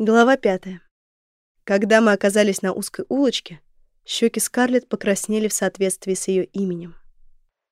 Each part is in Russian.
Глава пятая. Когда мы оказались на узкой улочке, щеки Скарлетт покраснели в соответствии с ее именем.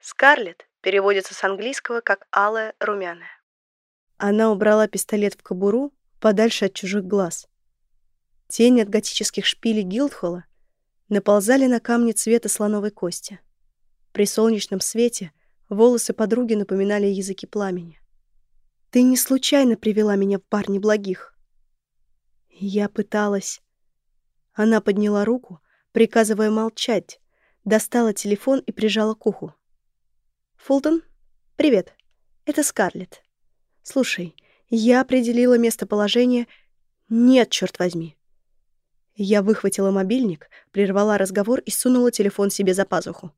Скарлетт переводится с английского как «алая румяная». Она убрала пистолет в кобуру подальше от чужих глаз. Тени от готических шпилей Гилдхолла наползали на камни цвета слоновой кости. При солнечном свете волосы подруги напоминали языки пламени. «Ты не случайно привела меня в бар неблагих?» Я пыталась. Она подняла руку, приказывая молчать, достала телефон и прижала к уху. «Фултон, привет. Это Скарлетт. Слушай, я определила местоположение... Нет, черт возьми. Я выхватила мобильник, прервала разговор и сунула телефон себе за пазуху.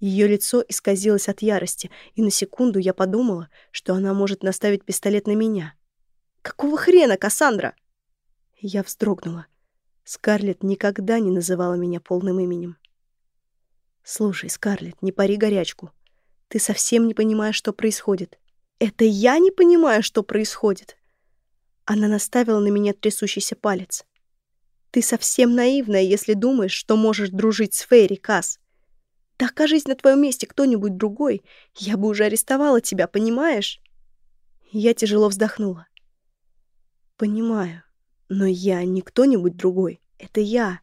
Ее лицо исказилось от ярости, и на секунду я подумала, что она может наставить пистолет на меня. «Какого хрена, Кассандра?» Я вздрогнула. Скарлетт никогда не называла меня полным именем. «Слушай, Скарлетт, не пари горячку. Ты совсем не понимаешь, что происходит». «Это я не понимаю, что происходит?» Она наставила на меня трясущийся палец. «Ты совсем наивная, если думаешь, что можешь дружить с Фейри, Касс. Да окажись на твоем месте кто-нибудь другой, я бы уже арестовала тебя, понимаешь?» Я тяжело вздохнула. «Понимаю. Но я не кто-нибудь другой. Это я.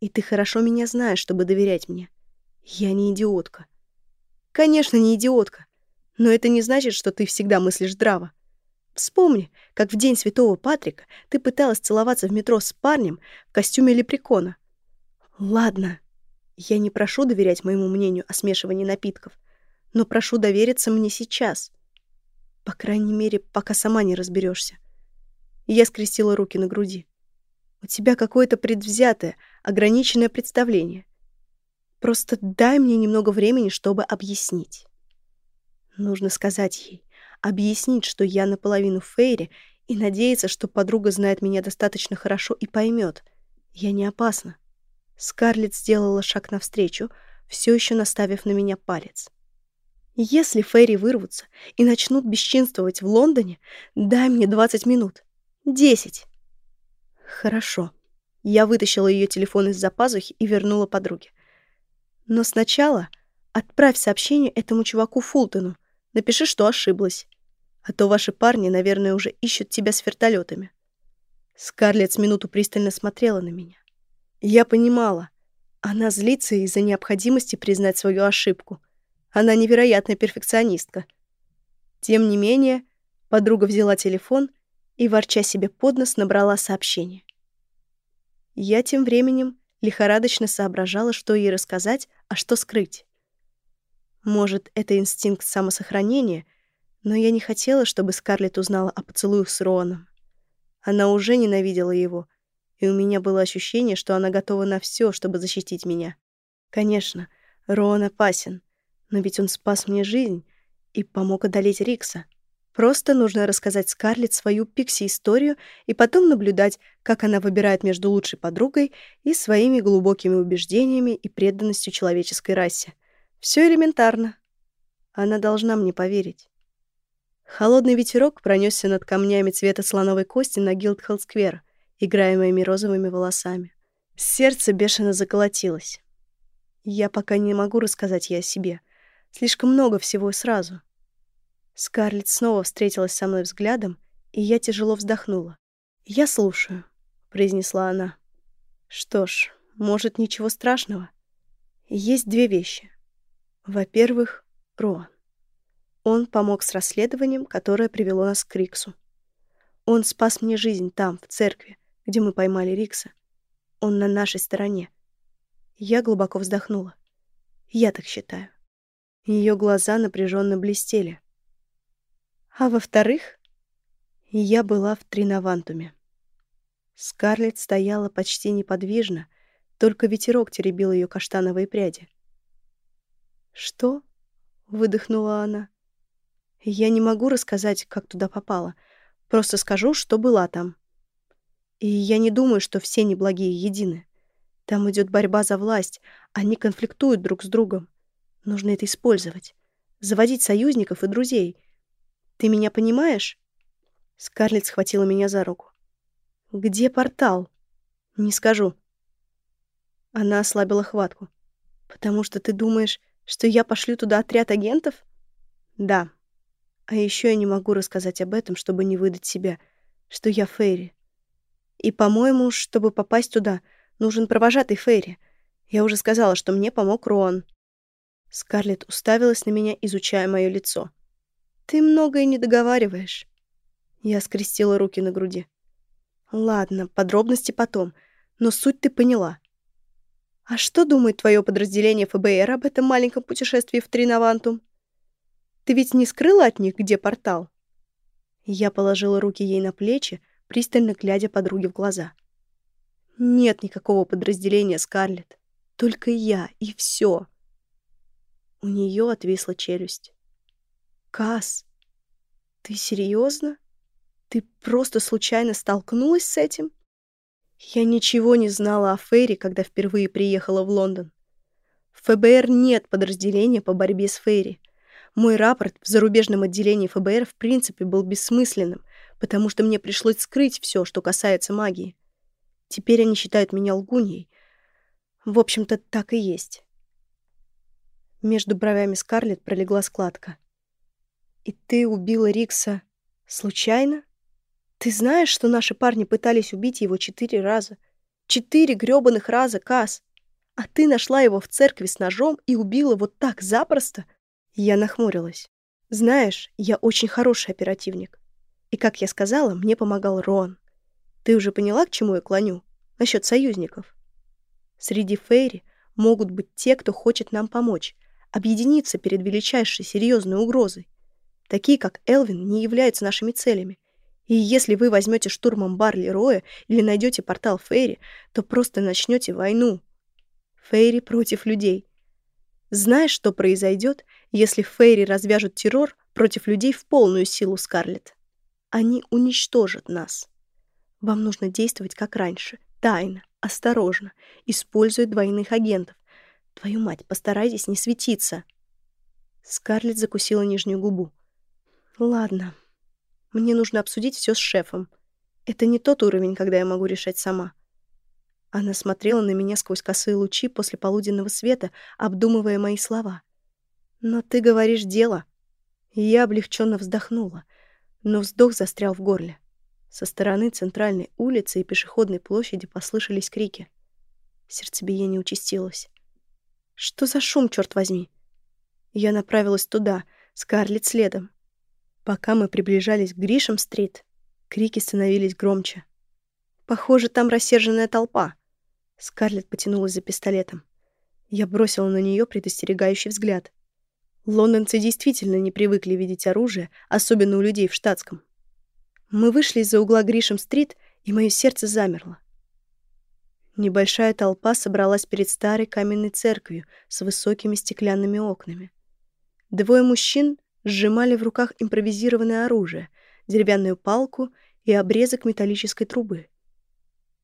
И ты хорошо меня знаешь, чтобы доверять мне. Я не идиотка. Конечно, не идиотка. Но это не значит, что ты всегда мыслишь здраво. Вспомни, как в день Святого Патрика ты пыталась целоваться в метро с парнем в костюме лепрекона. Ладно, я не прошу доверять моему мнению о смешивании напитков, но прошу довериться мне сейчас. По крайней мере, пока сама не разберешься. Я скрестила руки на груди. «У тебя какое-то предвзятое, ограниченное представление. Просто дай мне немного времени, чтобы объяснить». Нужно сказать ей, объяснить, что я наполовину Фейри, и надеяться, что подруга знает меня достаточно хорошо и поймет. Я не опасна. Скарлетт сделала шаг навстречу, все еще наставив на меня палец. Если Фейри вырвутся и начнут бесчинствовать в Лондоне, дай мне 20 минут. Десять. Хорошо. Я вытащила ее телефон из-за пазухи и вернула подруге. Но сначала отправь сообщение этому чуваку Фултону. Напиши, что ошиблась. А то ваши парни, наверное, уже ищут тебя с вертолетами. Скарлетт с минуту пристально смотрела на меня. Я понимала. Она злится из-за необходимости признать свою ошибку. Она невероятная перфекционистка. Тем не менее, подруга взяла телефон и, ворча себе под нос, набрала сообщение. Я тем временем лихорадочно соображала, что ей рассказать, а что скрыть. Может, это инстинкт самосохранения, но я не хотела, чтобы Скарлетт узнала о поцелуях с Роаном. Она уже ненавидела его, и у меня было ощущение, что она готова на все, чтобы защитить меня. Конечно, Роан опасен, но ведь он спас мне жизнь и помог одолеть Рикса. Просто нужно рассказать Скарлетт свою пикси-историю и потом наблюдать, как она выбирает между лучшей подругой и своими глубокими убеждениями и преданностью человеческой расе. Все элементарно. Она должна мне поверить. Холодный ветерок пронесся над камнями цвета слоновой кости на Гилдхолл-сквер, играя моими розовыми волосами. Сердце бешено заколотилось. Я пока не могу рассказать ей о себе. Слишком много всего сразу. Скарлетт снова встретилась со мной взглядом, и я тяжело вздохнула. «Я слушаю», — произнесла она. «Что ж, может, ничего страшного. Есть две вещи. Во-первых, Роан. Он помог с расследованием, которое привело нас к Риксу. Он спас мне жизнь там, в церкви, где мы поймали Рикса. Он на нашей стороне. Я глубоко вздохнула. Я так считаю. Ее глаза напряженно блестели. А во-вторых, я была в Тринавантуме. Скарлетт стояла почти неподвижно, только ветерок теребил ее каштановые пряди. «Что?» — выдохнула она. «Я не могу рассказать, как туда попала. Просто скажу, что была там. И я не думаю, что все неблагие едины. Там идет борьба за власть, они конфликтуют друг с другом. Нужно это использовать. Заводить союзников и друзей — ты меня понимаешь?» Скарлетт схватила меня за руку. Где портал? Не скажу. Она ослабила хватку. Потому что ты думаешь, что я пошлю туда отряд агентов? Да. А еще я не могу рассказать об этом, чтобы не выдать себя, что я Фейри. И, по-моему, чтобы попасть туда, нужен провожатый Фейри. Я уже сказала, что мне помог Рон. Скарлетт уставилась на меня, изучая мое лицо. «Ты многое не договариваешь». Я скрестила руки на груди. «Ладно, подробности потом, но суть ты поняла. А что думает твое подразделение ФБР об этом маленьком путешествии в Тринавантум? Ты ведь не скрыла от них, где портал?» Я положила руки ей на плечи, пристально глядя подруге в глаза. «Нет никакого подразделения, Скарлетт. Только я, и все. У нее отвисла челюсть. «Касс, ты серьезно? Ты просто случайно столкнулась с этим?» Я ничего не знала о Ферри, когда впервые приехала в Лондон. В ФБР нет подразделения по борьбе с Ферри. Мой рапорт в зарубежном отделении ФБР в принципе был бессмысленным, потому что мне пришлось скрыть все, что касается магии. Теперь они считают меня лгуньей. В общем-то, так и есть. Между бровями Скарлетт пролегла складка. «И ты убила Рикса случайно? Ты знаешь, что наши парни пытались убить его четыре раза? Четыре грёбаных раза, Кас! А ты нашла его в церкви с ножом и убила вот так запросто?» Я нахмурилась. «Знаешь, я очень хороший оперативник. И, как я сказала, мне помогал Рон. Ты уже поняла, к чему я клоню? Насчет союзников?» Среди Фейри могут быть те, кто хочет нам помочь, объединиться перед величайшей серьезной угрозой. Такие, как Элвин, не являются нашими целями. И если вы возьмете штурмом бар Лероя или найдете портал Фейри, то просто начнете войну. Фейри против людей. Знаешь, что произойдет, если Фейри развяжут террор против людей в полную силу, Скарлетт? Они уничтожат нас. Вам нужно действовать как раньше, тайно, осторожно, используя двойных агентов, Твою мать, постарайтесь не светиться. Скарлетт закусила нижнюю губу. Ладно. Мне нужно обсудить все с шефом. Это не тот уровень, когда я могу решать сама. Она смотрела на меня сквозь косые лучи после полуденного света, обдумывая мои слова. «Но ты говоришь дело». я облегченно вздохнула, но вздох застрял в горле. Со стороны центральной улицы и пешеходной площади послышались крики. Сердцебиение участилось. Что за шум, черт возьми? Я направилась туда, Скарлетт следом. Пока мы приближались к Гришем-стрит, крики становились громче. Похоже, там рассерженная толпа. Скарлетт потянулась за пистолетом. Я бросила на нее предостерегающий взгляд. Лондонцы действительно не привыкли видеть оружие, особенно у людей в штатском. Мы вышли из-за угла Гришем-стрит, и мое сердце замерло. Небольшая толпа собралась перед старой каменной церковью с высокими стеклянными окнами. Двое мужчин сжимали в руках импровизированное оружие, деревянную палку и обрезок металлической трубы.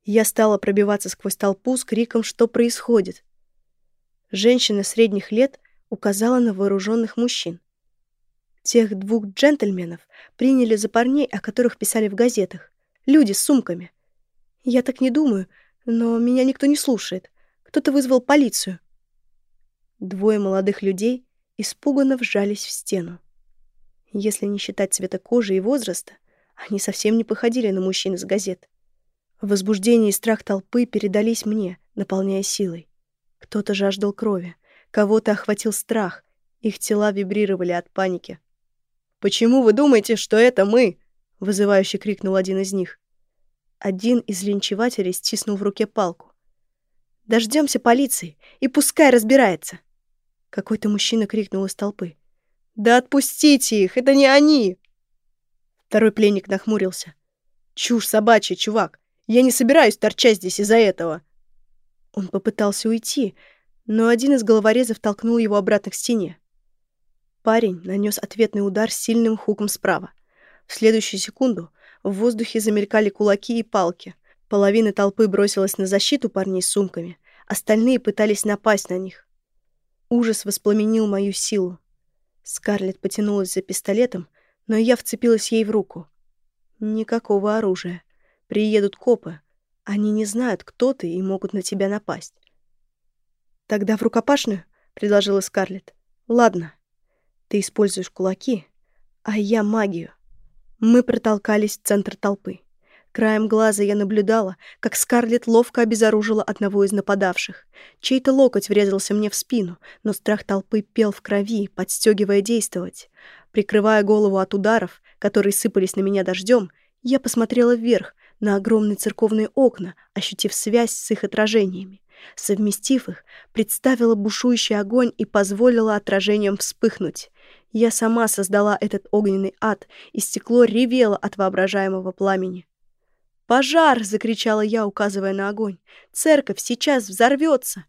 Я стала пробиваться сквозь толпу с криком «Что происходит?». Женщина средних лет указала на вооруженных мужчин. Тех двух джентльменов приняли за парней, о которых писали в газетах. Люди с сумками. Я так не думаю, но меня никто не слушает. Кто-то вызвал полицию. Двое молодых людей испуганно вжались в стену. Если не считать цвета кожи и возраста, они совсем не походили на мужчин из газет. Возбуждение и страх толпы передались мне, наполняя силой. Кто-то жаждал крови, кого-то охватил страх, их тела вибрировали от паники. «Почему вы думаете, что это мы?» — вызывающе крикнул один из них. Один из линчевателей стиснул в руке палку. «Дождемся полиции, и пускай разбирается!» Какой-то мужчина крикнул из толпы. «Да отпустите их, это не они!» Второй пленник нахмурился. «Чушь собачья, чувак! Я не собираюсь торчать здесь из-за этого!» Он попытался уйти, но один из головорезов толкнул его обратно к стене. Парень нанес ответный удар сильным хуком справа. В следующую секунду в воздухе замелькали кулаки и палки. Половина толпы бросилась на защиту парней с сумками. Остальные пытались напасть на них. Ужас воспламенил мою силу. Скарлетт потянулась за пистолетом, но я вцепилась ей в руку. Никакого оружия. приедут копы. Они не знают, кто ты, и могут на тебя напасть. «Тогда в рукопашную?» — предложила Скарлетт. «Ладно. Ты используешь кулаки, а я магию». Мы протолкались в центр толпы. Краем глаза я наблюдала, как Скарлетт ловко обезоружила одного из нападавших. Чей-то локоть врезался мне в спину, но страх толпы пел в крови, подстегивая действовать. Прикрывая голову от ударов, которые сыпались на меня дождем, я посмотрела вверх, на огромные церковные окна, ощутив связь с их отражениями. Совместив их, представила бушующий огонь и позволила отражениям вспыхнуть. Я сама создала этот огненный ад, и стекло ревело от воображаемого пламени. «Пожар!» — закричала я, указывая на огонь. «Церковь сейчас взорвется!»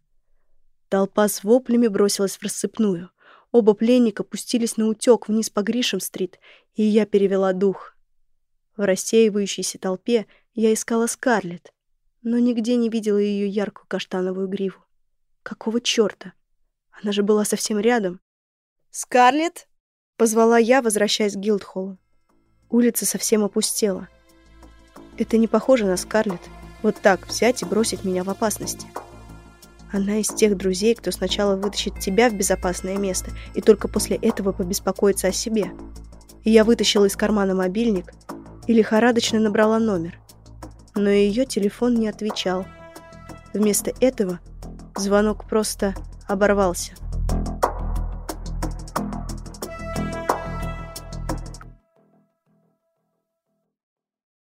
Толпа с воплями бросилась в рассыпную. Оба пленника пустились на утек вниз по Гришем-стрит, и я перевела дух. В рассеивающейся толпе я искала Скарлетт, но нигде не видела ее яркую каштановую гриву. Какого чёрта? Она же была совсем рядом. «Скарлетт!» — позвала я, возвращаясь к Гилдхоллу. Улица совсем опустела. Это не похоже на Скарлетт. Вот так взять и бросить меня в опасности. Она из тех друзей, кто сначала вытащит тебя в безопасное место и только после этого побеспокоится о себе. И я вытащила из кармана мобильник и лихорадочно набрала номер. Но ее телефон не отвечал. Вместо этого звонок просто оборвался.